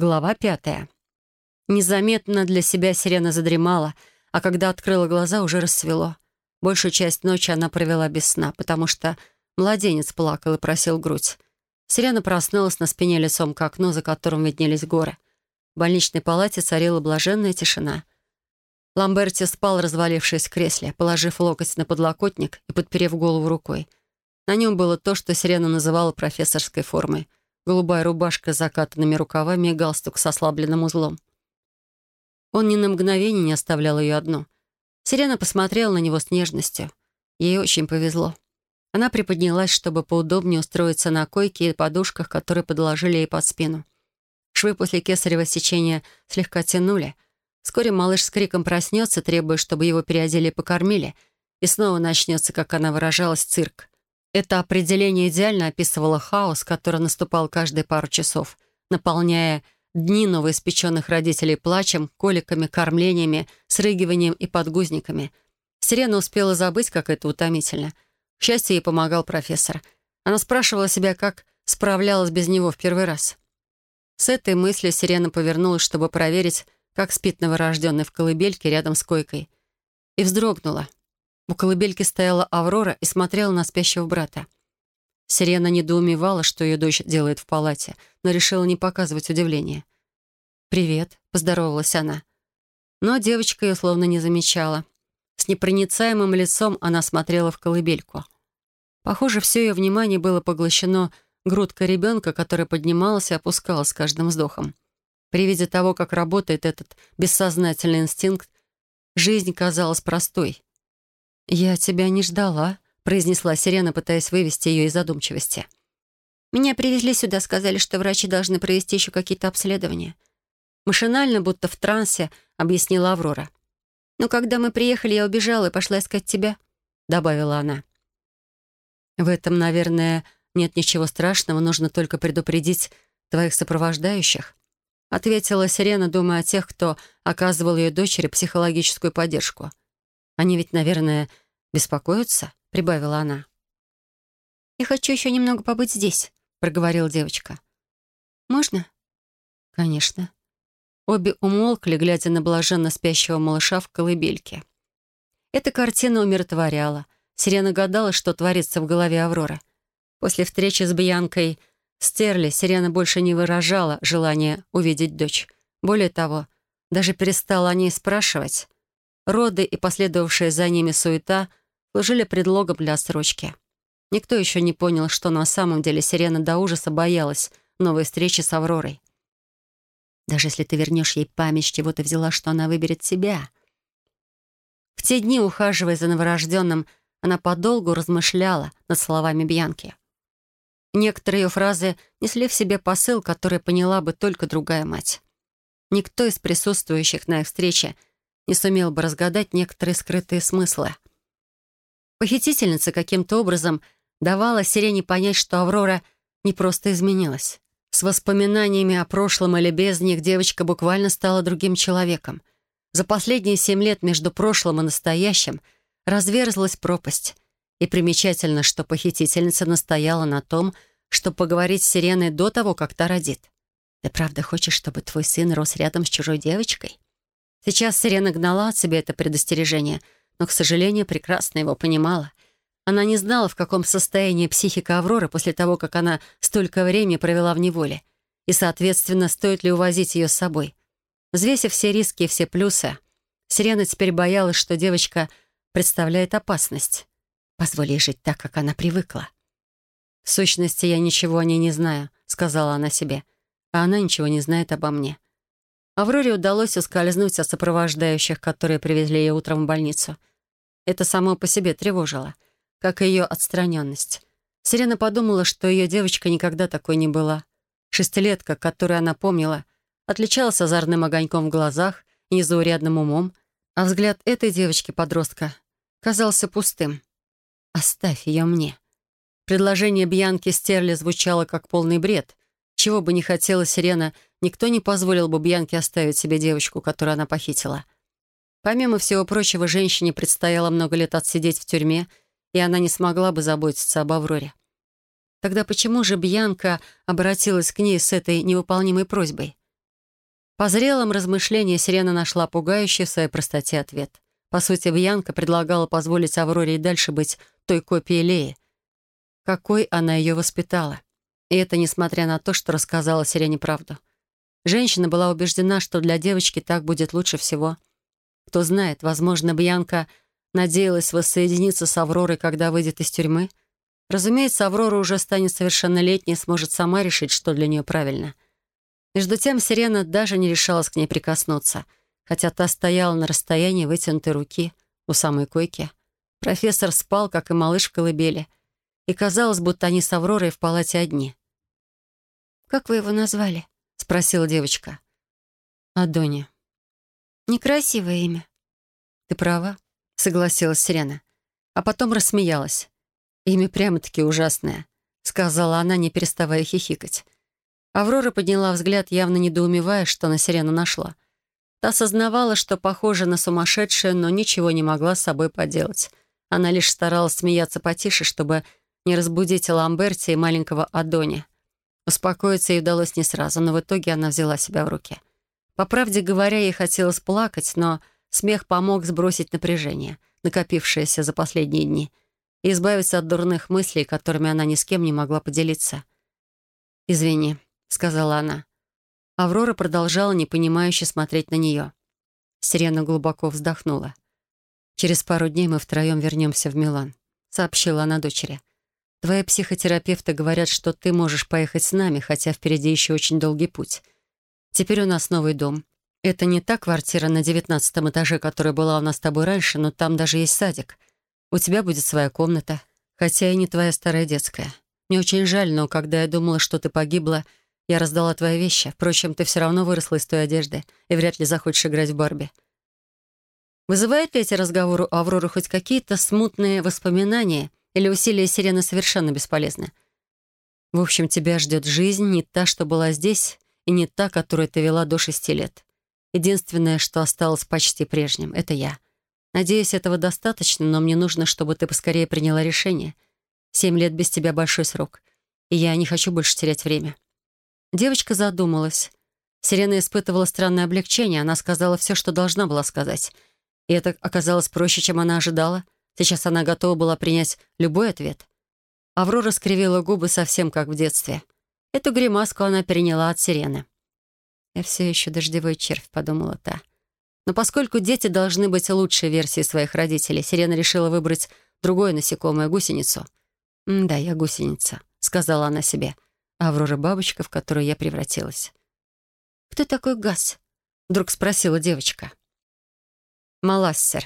Глава пятая. Незаметно для себя сирена задремала, а когда открыла глаза, уже рассвело. Большую часть ночи она провела без сна, потому что младенец плакал и просил грудь. Сирена проснулась на спине лицом к окну, за которым виднелись горы. В больничной палате царила блаженная тишина. Ламберти спал, развалившись в кресле, положив локоть на подлокотник и подперев голову рукой. На нем было то, что Сирена называла профессорской формой — голубая рубашка с закатанными рукавами и галстук с ослабленным узлом. Он ни на мгновение не оставлял ее одну. Сирена посмотрела на него с нежностью. Ей очень повезло. Она приподнялась, чтобы поудобнее устроиться на койке и подушках, которые подложили ей под спину. Швы после кесарево сечения слегка тянули. Вскоре малыш с криком проснется, требуя, чтобы его переодели и покормили, и снова начнется, как она выражалась, цирк. Это определение идеально описывало хаос, который наступал каждые пару часов, наполняя дни новоиспеченных родителей плачем, коликами, кормлениями, срыгиванием и подгузниками. Сирена успела забыть, как это утомительно. К счастью, ей помогал профессор. Она спрашивала себя, как справлялась без него в первый раз. С этой мыслью Сирена повернулась, чтобы проверить, как спит новорожденный в колыбельке рядом с койкой. И вздрогнула. У колыбельки стояла Аврора и смотрела на спящего брата. Сирена недоумевала, что ее дочь делает в палате, но решила не показывать удивления. «Привет», — поздоровалась она. Но девочка ее словно не замечала. С непроницаемым лицом она смотрела в колыбельку. Похоже, все ее внимание было поглощено грудкой ребенка, которая поднималась и опускалась с каждым вздохом. При виде того, как работает этот бессознательный инстинкт, жизнь казалась простой. «Я тебя не ждала», — произнесла Сирена, пытаясь вывести ее из задумчивости. «Меня привезли сюда, сказали, что врачи должны провести еще какие-то обследования». Машинально, будто в трансе, объяснила Аврора. «Но когда мы приехали, я убежала и пошла искать тебя», — добавила она. «В этом, наверное, нет ничего страшного, нужно только предупредить твоих сопровождающих», — ответила Сирена, думая о тех, кто оказывал ее дочери психологическую поддержку. Они ведь, наверное, беспокоятся?» — прибавила она. «Я хочу еще немного побыть здесь», — проговорила девочка. «Можно?» «Конечно». Обе умолкли, глядя на блаженно спящего малыша в колыбельке. Эта картина умиротворяла. Сирена гадала, что творится в голове Авроры. После встречи с Бьянкой Стерли Сирена больше не выражала желания увидеть дочь. Более того, даже перестала о ней спрашивать. Роды и последовавшая за ними суета служили предлогом для срочки. Никто еще не понял, что на самом деле Сирена до ужаса боялась новой встречи с Авророй. Даже если ты вернешь ей память, чего ты взяла, что она выберет себя. В те дни, ухаживая за новорожденным, она подолгу размышляла над словами Бьянки. Некоторые ее фразы несли в себе посыл, который поняла бы только другая мать. Никто из присутствующих на их встрече не сумел бы разгадать некоторые скрытые смыслы. Похитительница каким-то образом давала Сирене понять, что Аврора не просто изменилась. С воспоминаниями о прошлом или без них девочка буквально стала другим человеком. За последние семь лет между прошлым и настоящим разверзлась пропасть. И примечательно, что похитительница настояла на том, чтобы поговорить с Сиреной до того, как та родит. «Ты правда хочешь, чтобы твой сын рос рядом с чужой девочкой?» Сейчас Сирена гнала от себя это предостережение, но, к сожалению, прекрасно его понимала. Она не знала, в каком состоянии психика Авроры после того, как она столько времени провела в неволе, и, соответственно, стоит ли увозить ее с собой. Взвесив все риски и все плюсы, Сирена теперь боялась, что девочка представляет опасность. Позволь ей жить так, как она привыкла. «В сущности, я ничего о ней не знаю», — сказала она себе. «А она ничего не знает обо мне. Авроре удалось ускользнуть от сопровождающих, которые привезли ее утром в больницу. Это само по себе тревожило, как и ее отстраненность. Сирена подумала, что ее девочка никогда такой не была. Шестилетка, которую она помнила, отличалась озорным огоньком в глазах и незаурядным умом, а взгляд этой девочки-подростка казался пустым. «Оставь ее мне». Предложение Бьянки Стерли звучало как полный бред. Чего бы не хотела Сирена — Никто не позволил бы Бьянке оставить себе девочку, которую она похитила. Помимо всего прочего, женщине предстояло много лет отсидеть в тюрьме, и она не смогла бы заботиться об Авроре. Тогда почему же Бьянка обратилась к ней с этой невыполнимой просьбой? По зрелым размышлениям Сирена нашла пугающий в своей простоте ответ. По сути, Бьянка предлагала позволить Авроре и дальше быть той копией Леи. Какой она ее воспитала. И это несмотря на то, что рассказала Сирене правду. Женщина была убеждена, что для девочки так будет лучше всего. Кто знает, возможно, Бьянка надеялась воссоединиться с Авророй, когда выйдет из тюрьмы. Разумеется, Аврора уже станет совершеннолетней и сможет сама решить, что для нее правильно. Между тем Сирена даже не решалась к ней прикоснуться, хотя та стояла на расстоянии вытянутой руки у самой койки. Профессор спал, как и малыш в колыбели, и казалось, будто они с Авророй в палате одни. «Как вы его назвали?» — спросила девочка. «Адони». «Некрасивое имя». «Ты права», — согласилась Сирена. А потом рассмеялась. «Имя прямо-таки ужасное», — сказала она, не переставая хихикать. Аврора подняла взгляд, явно недоумевая, что на Сирену нашла. Та осознавала, что похожа на сумасшедшую, но ничего не могла с собой поделать. Она лишь старалась смеяться потише, чтобы не разбудить Ламберти и маленького Адони. Успокоиться ей удалось не сразу, но в итоге она взяла себя в руки. По правде говоря, ей хотелось плакать, но смех помог сбросить напряжение, накопившееся за последние дни, и избавиться от дурных мыслей, которыми она ни с кем не могла поделиться. «Извини», — сказала она. Аврора продолжала непонимающе смотреть на нее. Сирена глубоко вздохнула. «Через пару дней мы втроем вернемся в Милан», — сообщила она дочери. «Твои психотерапевты говорят, что ты можешь поехать с нами, хотя впереди еще очень долгий путь. Теперь у нас новый дом. Это не та квартира на девятнадцатом этаже, которая была у нас с тобой раньше, но там даже есть садик. У тебя будет своя комната, хотя и не твоя старая детская. Мне очень жаль, но когда я думала, что ты погибла, я раздала твои вещи. Впрочем, ты все равно выросла из той одежды и вряд ли захочешь играть в Барби. Вызывают ли эти разговоры у Авроры хоть какие-то смутные воспоминания или усилия сирены совершенно бесполезны? В общем, тебя ждет жизнь не та, что была здесь, и не та, которую ты вела до шести лет. Единственное, что осталось почти прежним, — это я. Надеюсь, этого достаточно, но мне нужно, чтобы ты поскорее приняла решение. Семь лет без тебя — большой срок, и я не хочу больше терять время. Девочка задумалась. Сирена испытывала странное облегчение. Она сказала все, что должна была сказать. И это оказалось проще, чем она ожидала. Сейчас она готова была принять любой ответ. Аврора скривила губы совсем как в детстве. Эту гримаску она переняла от сирены. «Я все еще дождевой червь», — подумала та. Но поскольку дети должны быть лучшей версией своих родителей, сирена решила выбрать другое насекомое — гусеницу. «Да, я гусеница», — сказала она себе. — Аврора-бабочка, в которую я превратилась. «Кто такой Газ?» — вдруг спросила девочка. «Малассер»,